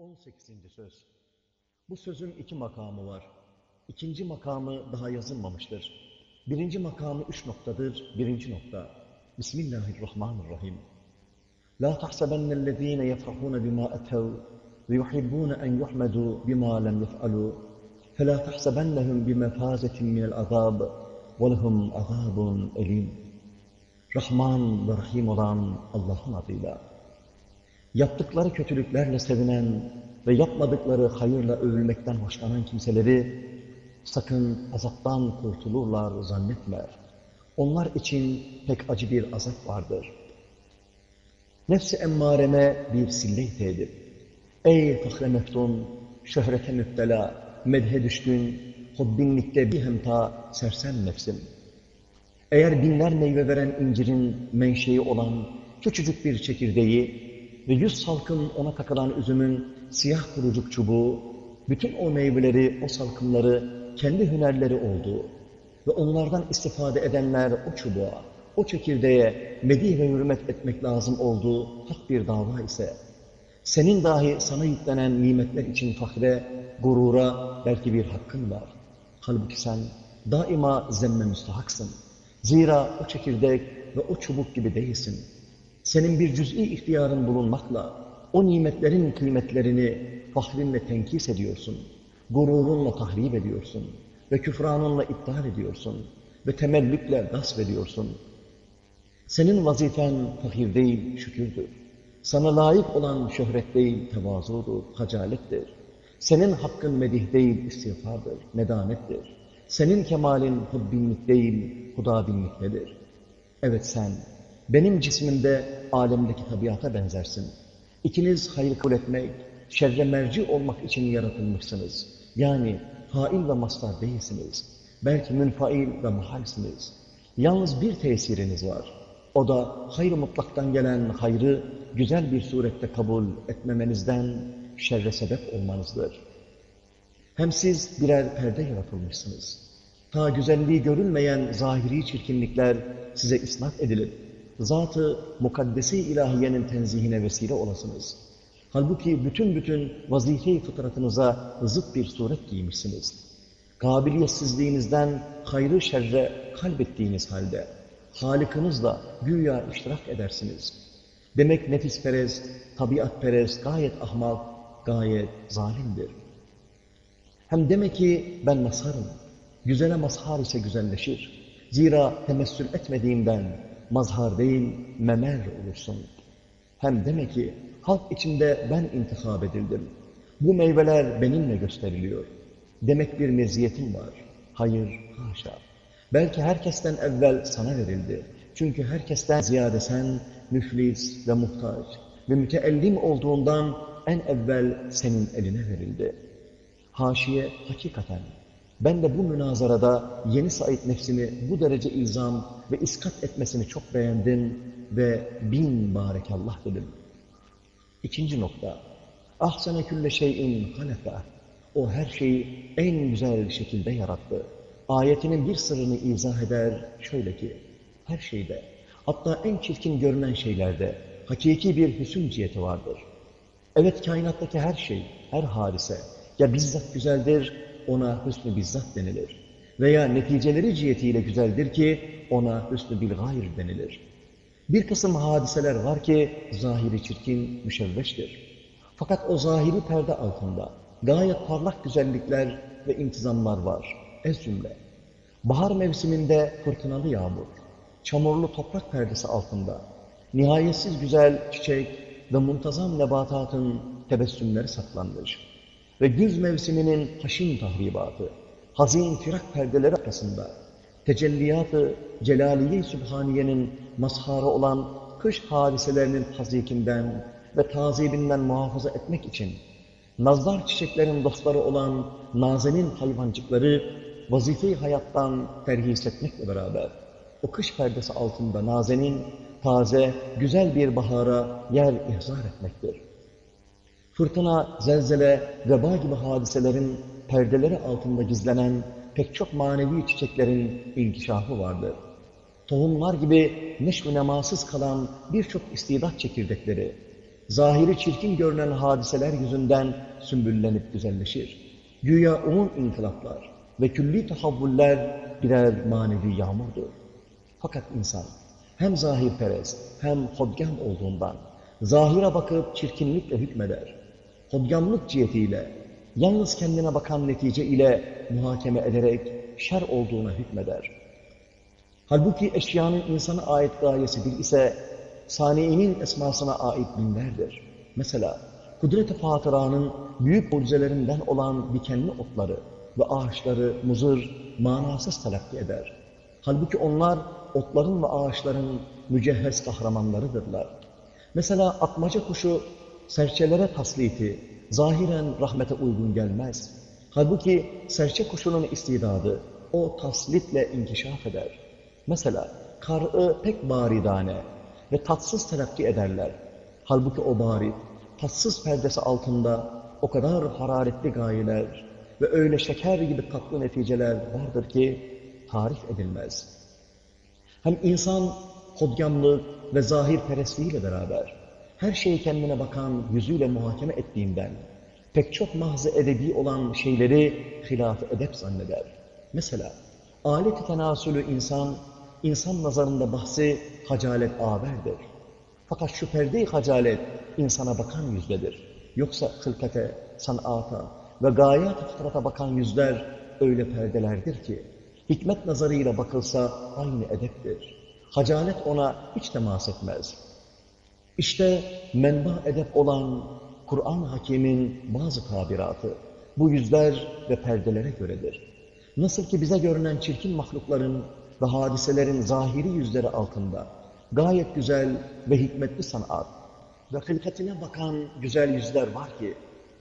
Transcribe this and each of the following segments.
18. Söz Bu sözün iki makamı var. İkinci makamı daha yazılmamıştır. Birinci makamı üç noktadır. Birinci nokta. Bismillahirrahmanirrahim. La tahsabennellezine yefrahune bima etev ve yuhibbune en yuhmedu bima lem yef'alu. Fela tahsabennehum bimefazetin minel azab ve lehum azabun elim. Rahman ve Rahim olan Allah'ın adıyla. Yaptıkları kötülüklerle sevinen ve yapmadıkları hayırla övülmekten hoşlanan kimseleri sakın azaptan kurtulurlar zannetme. Onlar için pek acı bir azap vardır. Nefsi emmareme bir sille edip, Ey fahre meftun, şöhrete müptela, medhe düşkün, hobbinlikte bir hemta sersem nefsim. Eğer binler meyve veren incirin menşei olan küçücük bir çekirdeği ve yüz salkım ona takılan üzümün siyah kurucuk çubuğu, bütün o meyveleri, o salkımları kendi hünerleri oldu ve onlardan istifade edenler o çubuğa, o çekirdeğe medih ve hürmet etmek lazım olduğu hak bir dava ise, senin dahi sana yüklenen nimetler için fahre, gurura belki bir hakkın var. Halbuki sen daima zemme müstahaksın. Zira o çekirdek ve o çubuk gibi değilsin. Senin bir cüz'i ihtiyarın bulunmakla o nimetlerin kıymetlerini fahrinle tenkis ediyorsun. Gururunla tahrip ediyorsun. Ve küfranınla iptal ediyorsun. Ve temellükle gasp ediyorsun. Senin vazifen fakir değil, şükürdür. Sana layık olan şöhret değil, tevazudur, hacalettir. Senin hakkın medih değil, istiğfardır, nedamettir. Senin kemalin hubbinlik değil, hudabinliktedir. Evet sen, benim cismimde alemdeki tabiata benzersin. İkiniz hayır kabul etmek, şerre merci olmak için yaratılmışsınız. Yani fail ve mastar değilsiniz. Belki münfail ve muhalsiniz. Yalnız bir tesiriniz var. O da hayır mutlaktan gelen hayrı güzel bir surette kabul etmemenizden şerre sebep olmanızdır. Hem siz birer perde yaratılmışsınız. Ta güzelliği görülmeyen zahiri çirkinlikler size isnat edilip, zatı mukaddesi ilahiyenin tenzihine vesile olasınız. Halbuki bütün bütün vazife-i fıtratınıza zıt bir suret giymişsiniz. Kabiliyetsizliğinizden hayrı şerre kalbettiğiniz halde, Halikınızla güya iştirak edersiniz. Demek nefisperest, tabiatperest, gayet ahmak, gayet zalimdir. Hem demek ki ben mazharım. Güzele mazhar ise güzelleşir. Zira temessül etmediğinden mazhar değil, memer olursun. Hem demek ki halk içinde ben intikab edildim. Bu meyveler benimle gösteriliyor. Demek bir meziyetim var. Hayır, haşa. Belki herkesten evvel sana verildi. Çünkü herkesten ziyade sen müflis ve muhtaç ve müteellim olduğundan en evvel senin eline verildi. Haşiye hakikaten ben de bu münazarada yeni Said nefsini bu derece ilzam ve iskat etmesini çok beğendim ve bin barekallah dedim. İkinci nokta. Ahsene külle şeyin halefe. O her şeyi en güzel şekilde yarattı. Ayetinin bir sırrını izah eder şöyle ki, her şeyde, hatta en çirkin görünen şeylerde hakiki bir hüsn ciheti vardır. Evet kainattaki her şey, her hadise ya bizzat güzeldir, ona hüsnü bizzat denilir. Veya neticeleri cihetiyle güzeldir ki ona hüsnü bil gayr denilir. Bir kısım hadiseler var ki zahiri çirkin, müşevveştir. Fakat o zahiri perde altında gayet parlak güzellikler ve intizamlar var. Ez cümle. Bahar mevsiminde fırtınalı yağmur, çamurlu toprak perdesi altında, nihayetsiz güzel çiçek ve muntazam nebatatın tebessümleri saklanmış ve güz mevsiminin haşin tahribatı, hazin firak perdeleri arkasında, tecelliyatı Celaliye-i Sübhaniye'nin mazharı olan kış hadiselerinin hazikinden ve tazibinden muhafaza etmek için, nazlar çiçeklerin dostları olan nazenin hayvancıkları vazife-i hayattan terhis etmekle beraber o kış perdesi altında nazenin taze, güzel bir bahara yer ihzar etmektir. Fırtına, zelzele, veba gibi hadiselerin perdeleri altında gizlenen pek çok manevi çiçeklerin inkişafı vardır. Tohumlar gibi neşv nemasız kalan birçok istidat çekirdekleri, zahiri çirkin görünen hadiseler yüzünden sümbüllenip güzelleşir. Güya umum inkılaplar ve külli tahavvüller birer manevi yağmurdur. Fakat insan hem zahirperest hem hodgam olduğundan zahire bakıp çirkinlikle hükmeder. Hodgamlık cihetiyle yalnız kendine bakan netice ile muhakeme ederek şer olduğuna hükmeder. Halbuki eşyanın insana ait gayesi bir ise saniinin esmasına ait binlerdir. Mesela kudret-i fatıranın büyük mucizelerinden olan dikenli otları ve ağaçları muzır, manasız telakki eder. Halbuki onlar otların ve ağaçların mücehhez kahramanlarıdırlar. Mesela atmaca kuşu serçelere tasliti zahiren rahmete uygun gelmez. Halbuki serçe kuşunun istidadı o taslitle inkişaf eder. Mesela karı pek baridane ve tatsız telakki ederler. Halbuki o barid, tatsız perdesi altında o kadar hararetli gayeler ve öyle şeker gibi tatlı neticeler vardır ki tarif edilmez. Hem insan hodgamlık ve zahir perestliğiyle beraber her şeyi kendine bakan yüzüyle muhakeme ettiğinden pek çok mahzı edebi olan şeyleri hilaf edep zanneder. Mesela alet-i tenasülü insan, insan nazarında bahsi hacalet haberdir. Fakat şu perde-i hacalet insana bakan yüzdedir. Yoksa hılkate, sanata ve gayet-i fıtrata bakan yüzler öyle perdelerdir ki, hikmet nazarıyla bakılsa aynı edeptir. Hacalet ona hiç temas etmez. İşte menba edep olan Kur'an hakimin bazı tabiratı bu yüzler ve perdelere göredir. Nasıl ki bize görünen çirkin mahlukların ve hadiselerin zahiri yüzleri altında gayet güzel ve hikmetli sanat ve hılkatine bakan güzel yüzler var ki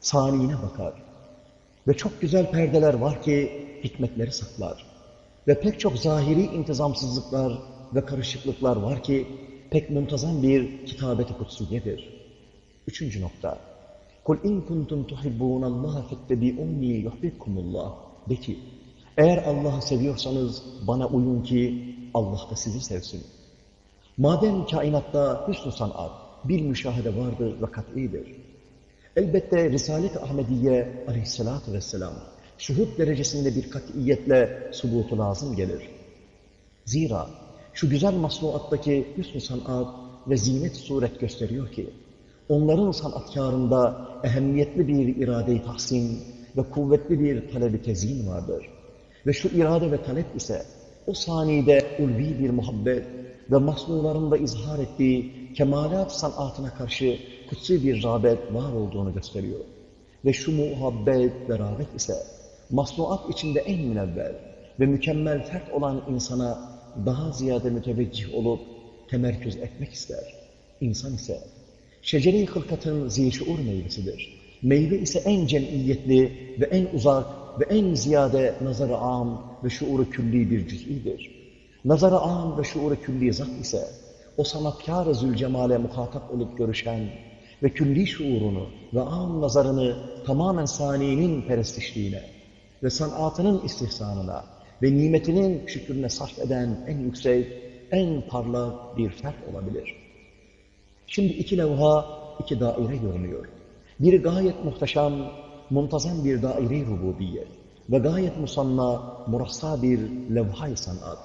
saniyine bakar. Ve çok güzel perdeler var ki hikmetleri saklar. Ve pek çok zahiri intizamsızlıklar ve karışıklıklar var ki pek muntazam bir kitabeti kutsiyedir. Üçüncü nokta. Kul in kuntum tuhibbunallaha fettebi'unni yuhbibkumullah. De ki, eğer Allah'ı seviyorsanız bana uyun ki Allah da sizi sevsin. Madem kainatta hüsnü sanat, bir müşahede vardır ve kat'idir. Elbette Risalet-i Ahmediye aleyhissalatü vesselam şuhud derecesinde bir katiyetle subutu lazım gelir. Zira şu güzel masnuattaki hüsnü sanat ve zinet suret gösteriyor ki, onların sanatkarında ehemmiyetli bir irade-i tahsin ve kuvvetli bir talebi tezyin vardır. Ve şu irade ve talep ise o saniyede ulvi bir muhabbet ve masnularında izhar ettiği kemalat sanatına karşı kutsi bir rağbet var olduğunu gösteriyor. Ve şu muhabbet ve rağbet ise masnuat içinde en münevver ve mükemmel fert olan insana daha ziyade müteveccih olup temerküz etmek ister. İnsan ise şecere-i hılkatın zişuur meyvesidir. Meyve ise en cemiyetli ve en uzak ve en ziyade nazar-ı am ve şuuru külli bir cüz'idir. Nazar-ı am ve şuuru külli zat ise o sanatkar-ı zülcemale muhatap olup görüşen ve külli şuurunu ve am nazarını tamamen saniyinin perestişliğine ve sanatının istihsanına ve nimetinin şükrüne sarf eden en yüksek, en parlak bir fert olabilir. Şimdi iki levha, iki daire görünüyor. Biri gayet muhteşem, muntazam bir daire-i rububiyet ve gayet musanna, murassa bir levha-i sanat.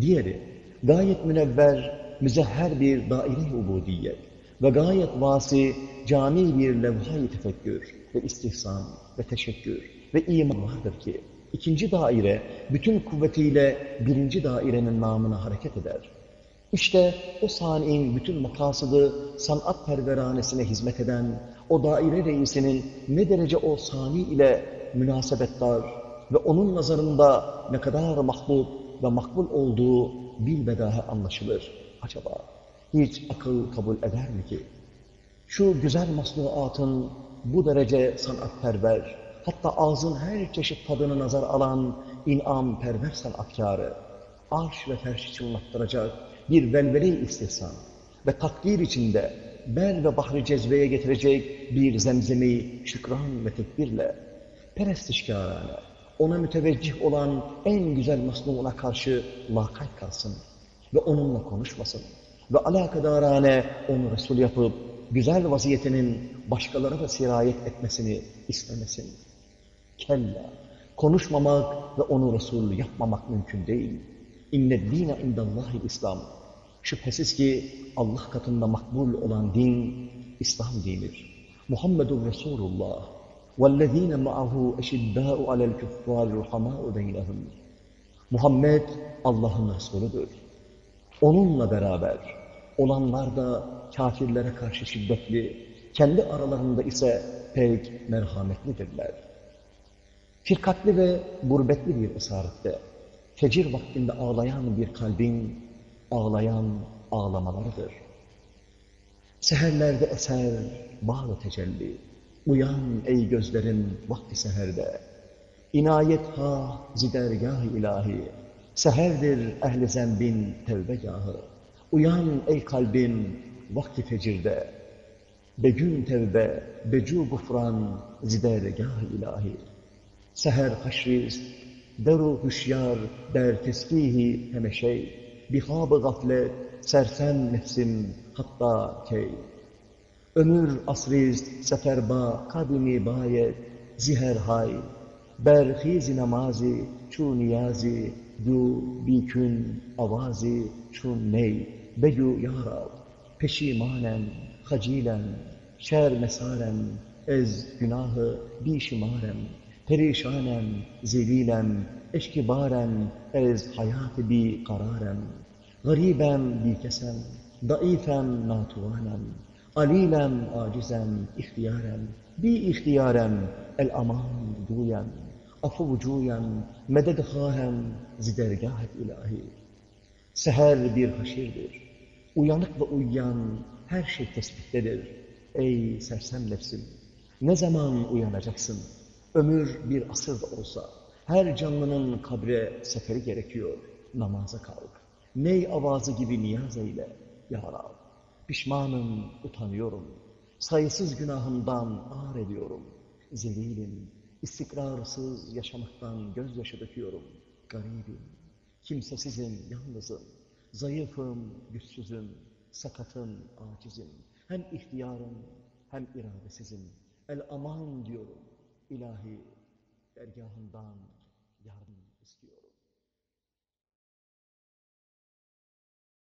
Diğeri, gayet münevver, müzehher bir daire-i ubudiyet ve gayet vasi, cami bir levha-i tefekkür ve istihsan ve teşekkür ve iman vardır ki, ikinci daire bütün kuvvetiyle birinci dairenin namına hareket eder. İşte o saniyenin bütün makasıdı sanat perveranesine hizmet eden o daire reisinin ne derece o sani ile münasebetler ve onun nazarında ne kadar mahbub ve makbul olduğu bilbedahe anlaşılır. Acaba hiç akıl kabul eder mi ki? Şu güzel masnuatın bu derece sanatperver, hatta ağzın her çeşit tadını nazar alan inam perver sanatkarı, arş ve ferşi çınlattıracak bir velvele-i istihsan ve takdir içinde bel ve bahri cezbeye getirecek bir zemzemi şükran ve tekbirle perestişkârâne, ona müteveccih olan en güzel masnuğuna karşı lakayt kalsın ve onunla konuşmasın ve alakadarane onu Resul yapıp güzel vaziyetinin başkalara da sirayet etmesini istemesin. Kella, konuşmamak ve onu Resul yapmamak mümkün değil. İnne dîne indallahi İslam. Şüphesiz ki Allah katında makbul olan din, İslam dinidir. Muhammedur Resulullah. وَالَّذ۪ينَ مَعَهُ اَشِدَّاءُ عَلَى الْكُفَّارِ رُحَمَاءُ بَيْنَهُمْ Muhammed Allah'ın Resulüdür. Onunla beraber olanlar da kafirlere karşı şiddetli, kendi aralarında ise pek merhametlidirler. Firkatli ve gurbetli bir esarette, fecir vaktinde ağlayan bir kalbin ağlayan ağlamalarıdır. Seherlerde eser bağlı tecelli, uyan ey gözlerin vakti seherde, inayet ha zidergah ilahi, seherdir ehli zembin tevbegahı, uyan ey kalbim vakti fecirde, begün tevbe, becu gufran zidergah ilahi, seher haşriz, deru hüşyar, der tesbihi hemeşey, bihab-ı gaflet, sersem nefsim hatta key. Ömür asriz, seferba, kadimi bayet, ziher hay, berhiz namazi, çu niyazi, du bikün avazi, çun ney, beyu yarab, peşimanen, hacilen, şer mesaren, ez günahı bişimarem, perişanem, zelilem, eşkibaren, ez hayatı bi kararem, garibem bi kesem, daifem natuvanem, alilem acizem, ihtiyarem, bi ihtiyarem, el aman duyem, afu vücuyem, meded hahem, zidergah ilahi. Seher bir haşirdir. Uyanık ve uyuyan her şey tespittedir. Ey sersem nefsim! Ne zaman uyanacaksın? Ömür bir asır da olsa her canlının kabre seferi gerekiyor. Namaza kalk. Ney avazı gibi niyaz eyle. Ya Rab, pişmanım, utanıyorum. Sayısız günahımdan ağır ediyorum. Zelilim, istikrarsız yaşamaktan gözyaşı döküyorum. Garibim, kimsesizim, yalnızım. Zayıfım, güçsüzüm, sakatım, acizim. Hem ihtiyarım, hem iradesizim. El aman diyorum. ilahi ergahından